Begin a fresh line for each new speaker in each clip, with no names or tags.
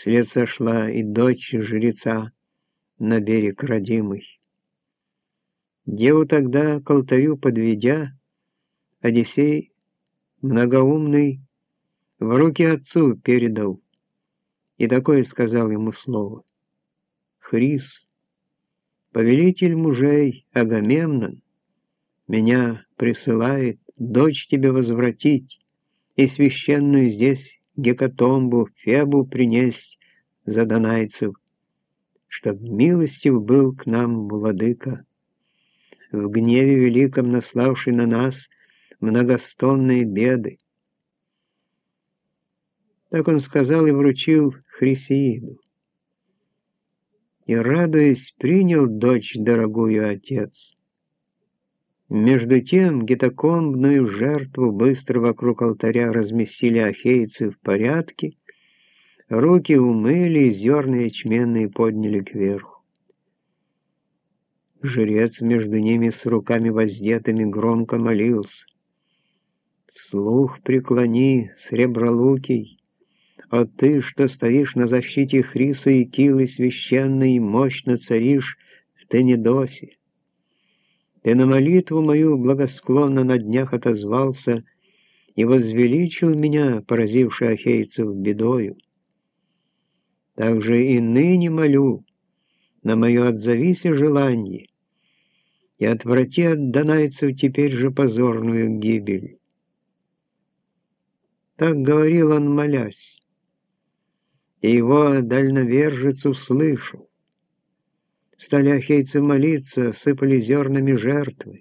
Вслед сошла и дочь жреца на берег родимый. Деву тогда к алтарю подведя, Одиссей многоумный в руки отцу передал, и такое сказал ему слово. Хрис, повелитель мужей Агамемнон, меня присылает дочь тебе возвратить и священную здесь гекатомбу Фебу принесть за донайцев, чтоб милостив был к нам владыка, в гневе великом наславший на нас многостонные беды. Так он сказал и вручил Хрисеиду и, радуясь, принял дочь дорогую отец. Между тем гитокомбную жертву быстро вокруг алтаря разместили ахейцы в порядке, руки умыли, зерна ячменные подняли кверху. Жрец между ними с руками воздетыми громко молился. «Слух преклони, сребролукий, а ты, что стоишь на защите Хриса и Килы священной, мощно царишь в Тенедосе. Ты на молитву мою благосклонно на днях отозвался и возвеличил меня, поразивший ахейцев бедою. Также и ныне молю, на мое отзовися желание, и отврати от донайцев теперь же позорную гибель. Так говорил он, молясь и его дальновержец услышал. Стали ахейцы молиться, сыпали зернами жертвы.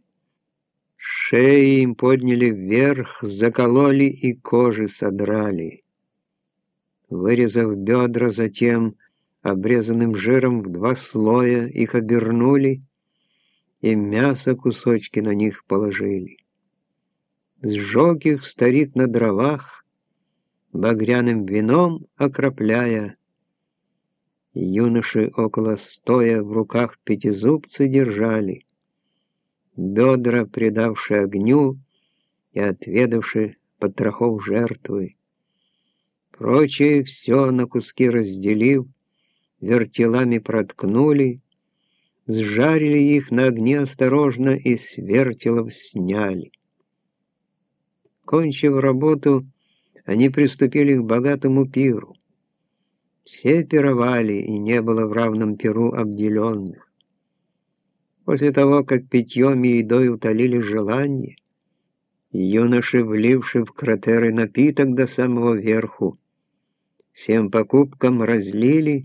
Шеи им подняли вверх, закололи и кожи содрали. Вырезав бедра, затем обрезанным жиром в два слоя их обернули и мясо кусочки на них положили. Сжег их старик на дровах, багряным вином окропляя. Юноши около стоя в руках пятизубцы держали, бедра, предавшие огню и отведавшие потрохов жертвы. Прочее все на куски разделив, вертелами проткнули, сжарили их на огне осторожно и с вертелов сняли. Кончив работу, они приступили к богатому пиру. Все пировали, и не было в равном пиру обделенных. После того, как питьем и едой утолили желание, юноши, вливши в кратеры напиток до самого верху, всем покупкам разлили,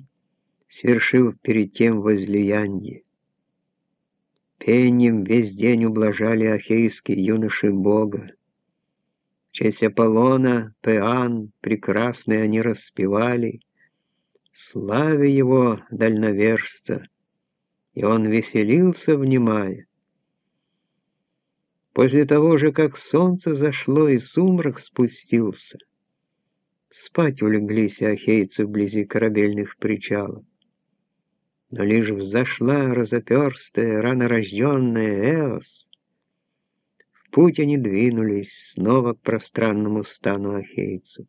свершив перед тем возлияние. Пением весь день ублажали ахейские юноши Бога честь Аполлона, Пеан, прекрасные они распевали, славя его дальновержца, и он веселился, внимая. После того же, как солнце зашло и сумрак спустился, спать улеглись ахейцы вблизи корабельных причалов. Но лишь взошла разоперстая, рано рожденная Эос, путь они двинулись снова к пространному стану ахейцев.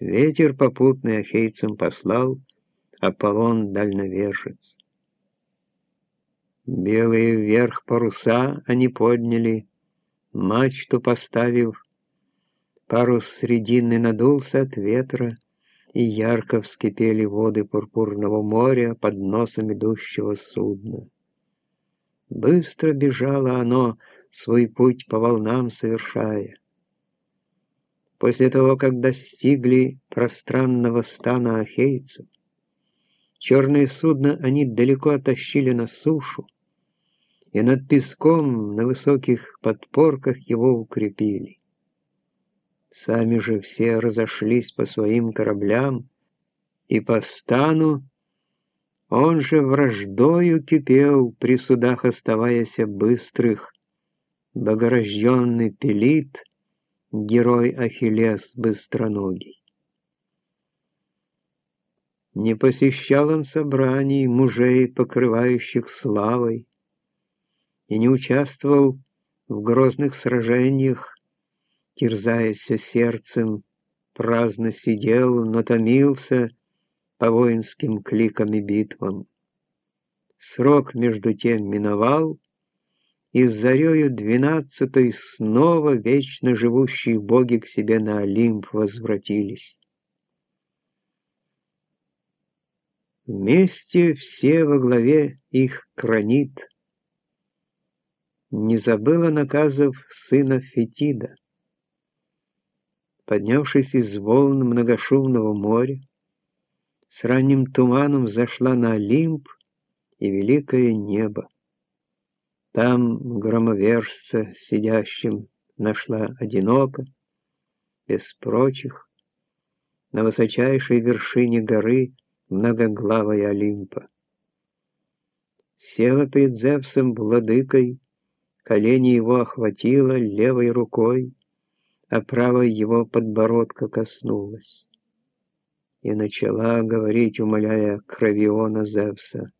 Ветер попутный ахейцам послал Аполлон дальновержец. Белые вверх паруса они подняли, мачту поставив, парус срединный надулся от ветра, и ярко вскипели воды пурпурного моря под носом идущего судна. Быстро бежало оно, свой путь по волнам совершая. После того, как достигли пространного стана ахейцев, черное судно они далеко оттащили на сушу, и над песком на высоких подпорках его укрепили. Сами же все разошлись по своим кораблям, и по стану. Он же враждою кипел, при судах оставаясь быстрых, богорожденный Пелит, герой Ахиллес быстроногий. Не посещал он собраний мужей, покрывающих славой, и не участвовал в грозных сражениях, терзаясь сердцем, праздно сидел, натомился по воинским кликам и битвам. Срок между тем миновал, и с зарею двенадцатой снова вечно живущие боги к себе на Олимп возвратились. Вместе все во главе их кранит. Не забыла наказов сына Фетида. Поднявшись из волн многошумного моря, с ранним туманом зашла на Олимп и великое небо. Там громовержца сидящим нашла одиноко, без прочих, на высочайшей вершине горы многоглавой Олимпа. Села пред Зевсом владыкой, колени его охватила левой рукой, а правой его подбородка коснулась. И начала говорить, умоляя Кровиона Зевса —